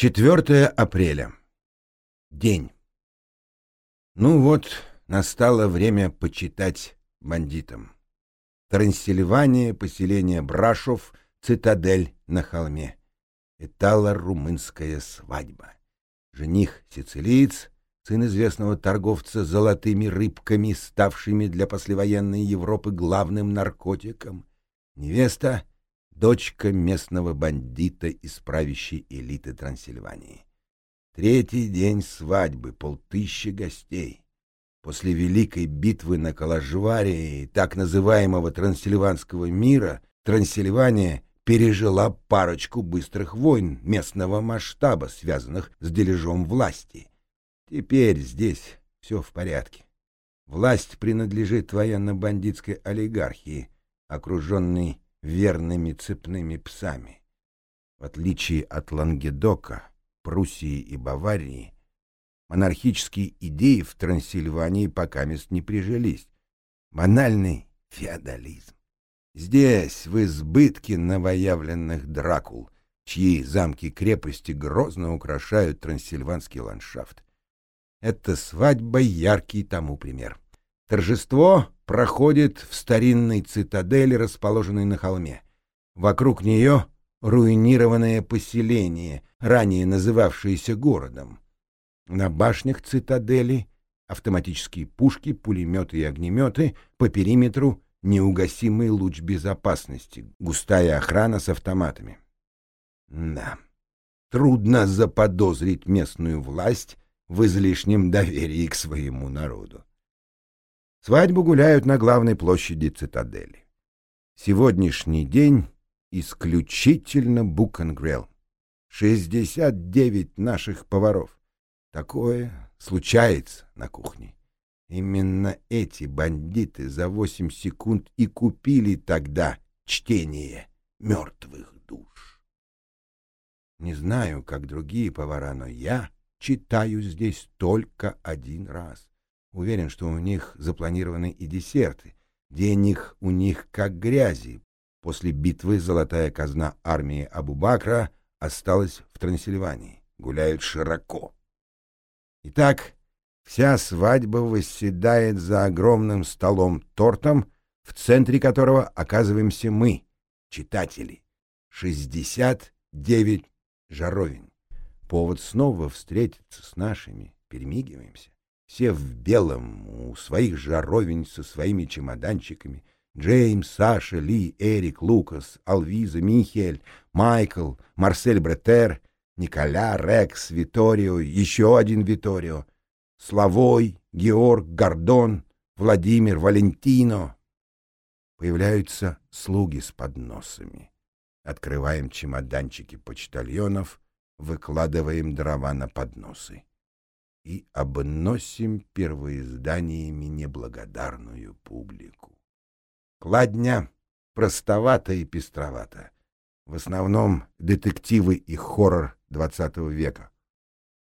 4 апреля. День. Ну вот, настало время почитать бандитам. Трансильвания, поселение Брашов, цитадель на холме. Итало-румынская свадьба. Жених сицилиец, сын известного торговца золотыми рыбками, ставшими для послевоенной Европы главным наркотиком. Невеста дочка местного бандита из правящей элиты Трансильвании. Третий день свадьбы, полтыщи гостей. После великой битвы на Калажваре и так называемого Трансильванского мира Трансильвания пережила парочку быстрых войн местного масштаба, связанных с дележом власти. Теперь здесь все в порядке. Власть принадлежит военно-бандитской олигархии, окруженной верными цепными псами. В отличие от Лангедока, Пруссии и Баварии, монархические идеи в Трансильвании пока мест не прижились. Банальный феодализм. Здесь в избытке новоявленных дракул, чьи замки-крепости грозно украшают трансильванский ландшафт. Это свадьба яркий тому пример. Торжество проходит в старинной цитадели, расположенной на холме. Вокруг нее руинированное поселение, ранее называвшееся городом. На башнях цитадели автоматические пушки, пулеметы и огнеметы, по периметру неугасимый луч безопасности, густая охрана с автоматами. Да, трудно заподозрить местную власть в излишнем доверии к своему народу. Свадьбу гуляют на главной площади цитадели. Сегодняшний день исключительно Букангрелл. 69 наших поваров. Такое случается на кухне. Именно эти бандиты за 8 секунд и купили тогда чтение мертвых душ. Не знаю, как другие повара, но я читаю здесь только один раз. Уверен, что у них запланированы и десерты. Денег у них как грязи. После битвы золотая казна армии Абу-Бакра осталась в Трансильвании. Гуляют широко. Итак, вся свадьба восседает за огромным столом-тортом, в центре которого оказываемся мы, читатели. 69 жаровин. Повод снова встретиться с нашими. Перемигиваемся. Все в белом, у своих жаровень со своими чемоданчиками. Джеймс, Саша, Ли, Эрик, Лукас, Алвиза, Михель, Майкл, Марсель Бретер, Николя, Рекс, Виторио, еще один Виторио, Славой, Георг, Гордон, Владимир, Валентино. Появляются слуги с подносами. Открываем чемоданчики почтальонов, выкладываем дрова на подносы и обносим первоизданиями неблагодарную публику. Кладня простовата и пестровата. В основном детективы и хоррор XX века.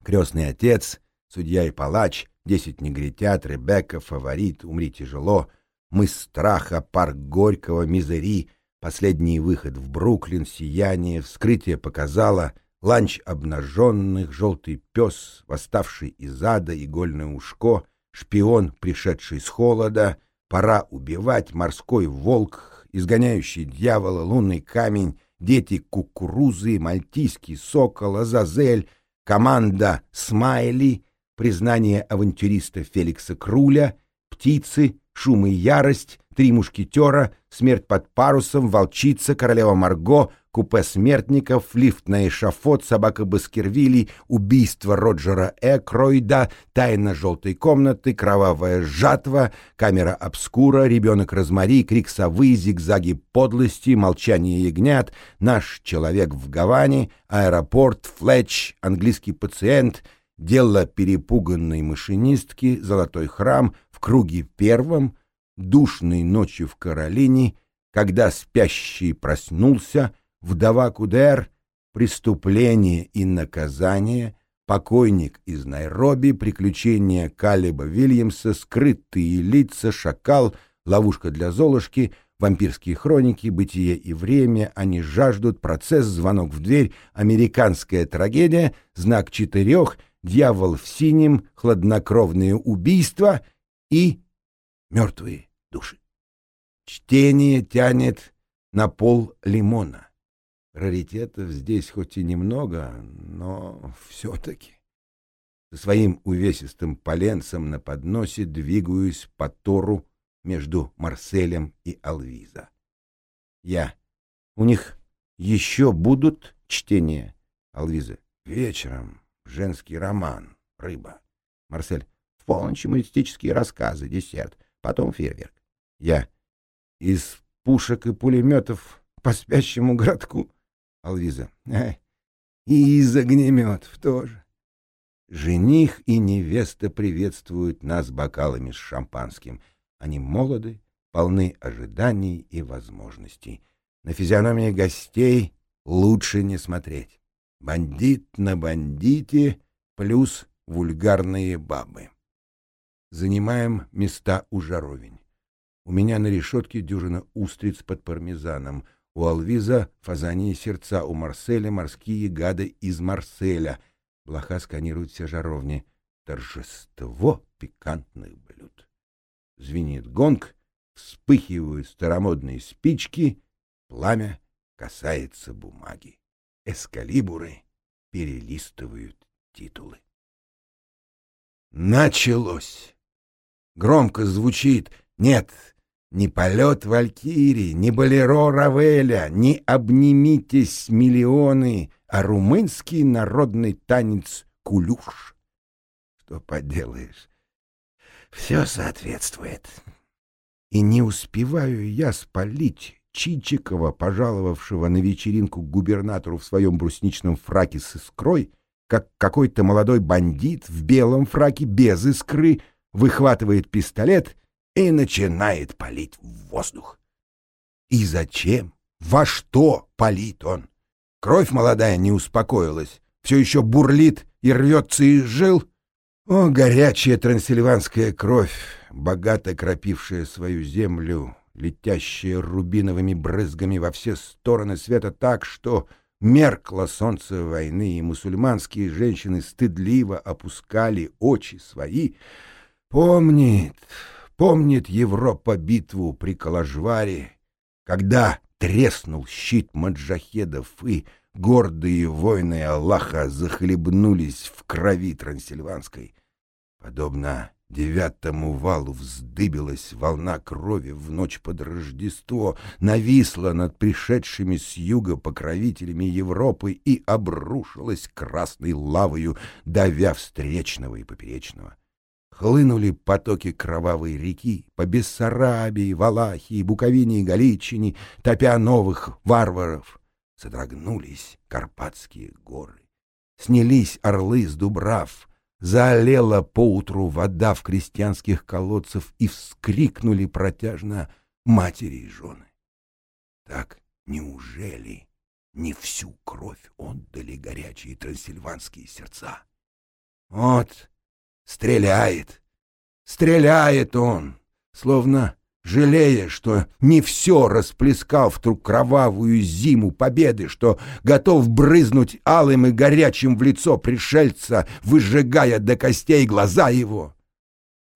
«Крестный отец», «Судья и палач», «Десять негритят», «Ребекка», «Фаворит», «Умри тяжело», «Мыс страха», «Парк Горького», «Мизери», «Последний выход в Бруклин», «Сияние», «Вскрытие показало», ланч обнаженных, желтый пес, восставший из ада, игольное ушко, шпион, пришедший с холода, пора убивать, морской волк, изгоняющий дьявола, лунный камень, дети кукурузы, мальтийский сокол, Азазель, команда Смайли, признание авантюриста Феликса Круля, птицы, шум и ярость, три мушкетера, смерть под парусом, волчица, королева Марго, купе смертников, лифт на эшафот, собака Баскервилей, убийство Роджера Экройда, тайна желтой комнаты, кровавая жатва, камера обскура, ребенок Розмари, крик совы, зигзаги подлости, молчание ягнят, наш человек в Гаване, аэропорт, флетч, английский пациент, дело перепуганной машинистки, золотой храм, в круге первом, душной ночью в Каролине, когда спящий проснулся, вдова Кудер, преступление и наказание, покойник из Найроби, приключения Калиба Вильямса, скрытые лица, шакал, ловушка для Золушки, вампирские хроники, бытие и время, они жаждут, процесс, звонок в дверь, американская трагедия, знак четырех, дьявол в синем, хладнокровные убийства и мертвые души. Чтение тянет на пол лимона. Раритетов здесь хоть и немного, но все-таки. Со своим увесистым поленцем на подносе двигаюсь по Тору между Марселем и Алвиза. Я. У них еще будут чтения? Алвиза. Вечером. Женский роман. Рыба. Марсель. В полночь юмористические рассказы, десерт. Потом фейерверк. Я. Из пушек и пулеметов по спящему городку. Алвиза. И из огнеметов тоже. Жених и невеста приветствуют нас бокалами с шампанским. Они молоды, полны ожиданий и возможностей. На физиономии гостей лучше не смотреть. Бандит на бандите плюс вульгарные бабы. Занимаем места у жаровень. У меня на решетке дюжина устриц под пармезаном. У Алвиза фазании сердца, у Марселя морские гады из Марселя — Блоха сканирует все жаровни. Торжество пикантных блюд. Звенит гонг, вспыхивают старомодные спички, пламя касается бумаги. Эскалибуры перелистывают титулы. Началось. Громко звучит «Нет, ни полет Валькирии, ни болеро Равеля, ни обнимитесь миллионы, а румынский народный танец кулюш. Что поделаешь, все соответствует. И не успеваю я спалить Чичикова, пожаловавшего на вечеринку к губернатору в своем брусничном фраке с искрой, как какой-то молодой бандит в белом фраке без искры выхватывает пистолет и начинает палить в воздух. И зачем? Во что палит он? Кровь молодая не успокоилась, все еще бурлит и рвется из жил. О, горячая трансильванская кровь, богато кропившая свою землю, летящая рубиновыми брызгами во все стороны света так, что меркло солнце войны, и мусульманские женщины стыдливо опускали очи свои, помнит, помнит Европа битву при Калажваре, когда треснул щит маджахедов, и гордые воины Аллаха захлебнулись в крови трансильванской. Подобно девятому валу вздыбилась волна крови в ночь под Рождество, нависла над пришедшими с юга покровителями Европы и обрушилась красной лавою, давя встречного и поперечного хлынули потоки кровавой реки по Бессарабии, Валахии, Буковине и Галичине, топя новых варваров. Содрогнулись Карпатские горы. Снялись орлы с дубрав, заолела поутру вода в крестьянских колодцев и вскрикнули протяжно матери и жены. Так неужели не всю кровь отдали горячие трансильванские сердца? Вот Стреляет. Стреляет он, словно жалея, что не все расплескал в ту кровавую зиму победы, что готов брызнуть алым и горячим в лицо пришельца, выжигая до костей глаза его.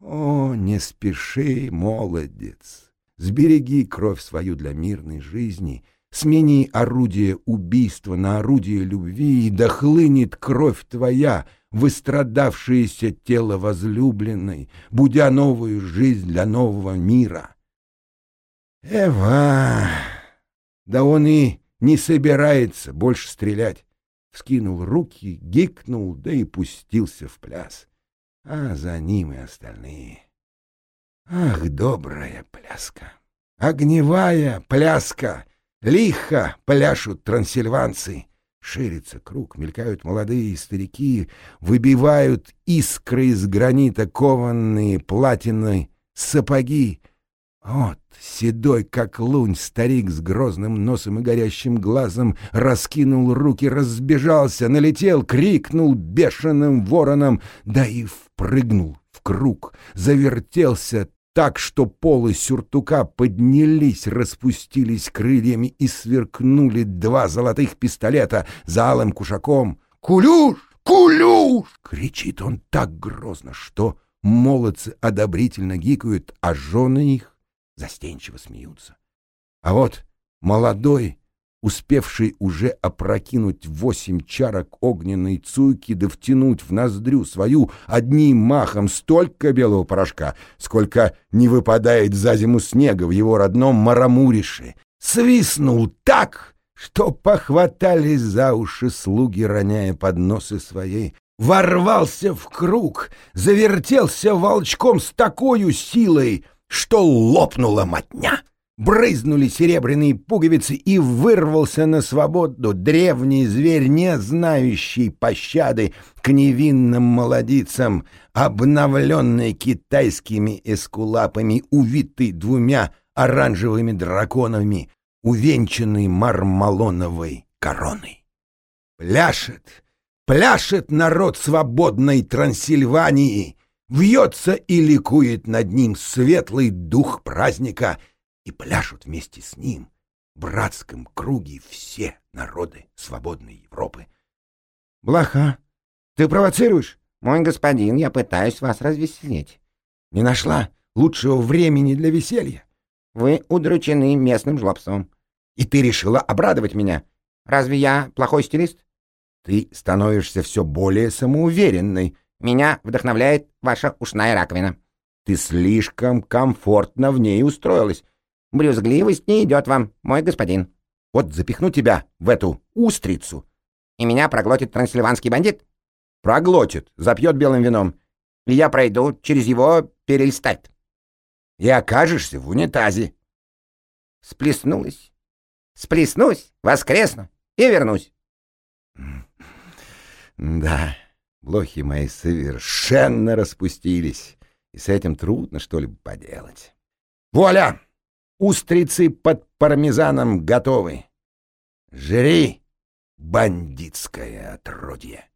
О, не спеши, молодец, сбереги кровь свою для мирной жизни, смени орудие убийства на орудие любви, и дохлынет кровь твоя — выстрадавшееся тело возлюбленной, будя новую жизнь для нового мира. Эва! Да он и не собирается больше стрелять. Вскинул руки, гикнул, да и пустился в пляс. А за ним и остальные. Ах, добрая пляска! Огневая пляска! Лихо пляшут трансильванцы! Ширится круг, мелькают молодые старики, выбивают искры из гранита кованные платины сапоги. Вот, седой, как лунь, старик с грозным носом и горящим глазом раскинул руки, разбежался, налетел, крикнул бешеным вороном, да и впрыгнул в круг, завертелся так, что полы сюртука поднялись, распустились крыльями и сверкнули два золотых пистолета за алым кушаком. «Кулюш! Кулюш!» — кричит он так грозно, что молодцы одобрительно гикают, а жены их застенчиво смеются. А вот молодой успевший уже опрокинуть восемь чарок огненной цуйки да втянуть в ноздрю свою одним махом столько белого порошка, сколько не выпадает за зиму снега в его родном Марамурише, свистнул так, что похватались за уши слуги, роняя подносы своей, ворвался в круг, завертелся волчком с такой силой, что лопнула мотня брызнули серебряные пуговицы и вырвался на свободу древний зверь, не знающий пощады к невинным молодицам, обновленный китайскими эскулапами, увитый двумя оранжевыми драконами, увенчанный мармалоновой короной. Пляшет, пляшет народ свободной Трансильвании, вьется и ликует над ним светлый дух праздника — и пляшут вместе с ним в братском круге все народы свободной Европы. — Блоха, ты провоцируешь? — Мой господин, я пытаюсь вас развеселить. — Не нашла лучшего времени для веселья. — Вы удручены местным жлобством. — И ты решила обрадовать меня. — Разве я плохой стилист? — Ты становишься все более самоуверенной. — Меня вдохновляет ваша ушная раковина. — Ты слишком комфортно в ней устроилась. Брюзгливость не идет вам, мой господин. Вот запихну тебя в эту устрицу. И меня проглотит трансильванский бандит? Проглотит, запьет белым вином. И я пройду через его перельстать. И окажешься в унитазе. Сплеснулась. Сплеснусь, воскресну и вернусь. Да, блохи мои совершенно распустились, и с этим трудно что-либо поделать. Воля! Устрицы под пармезаном готовы. Жри, бандитское отродье!